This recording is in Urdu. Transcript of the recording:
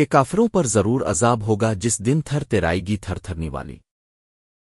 کہ کافروں پر ضرور عذاب ہوگا جس دن تھر تیرائے گی تھر تھرنی والی۔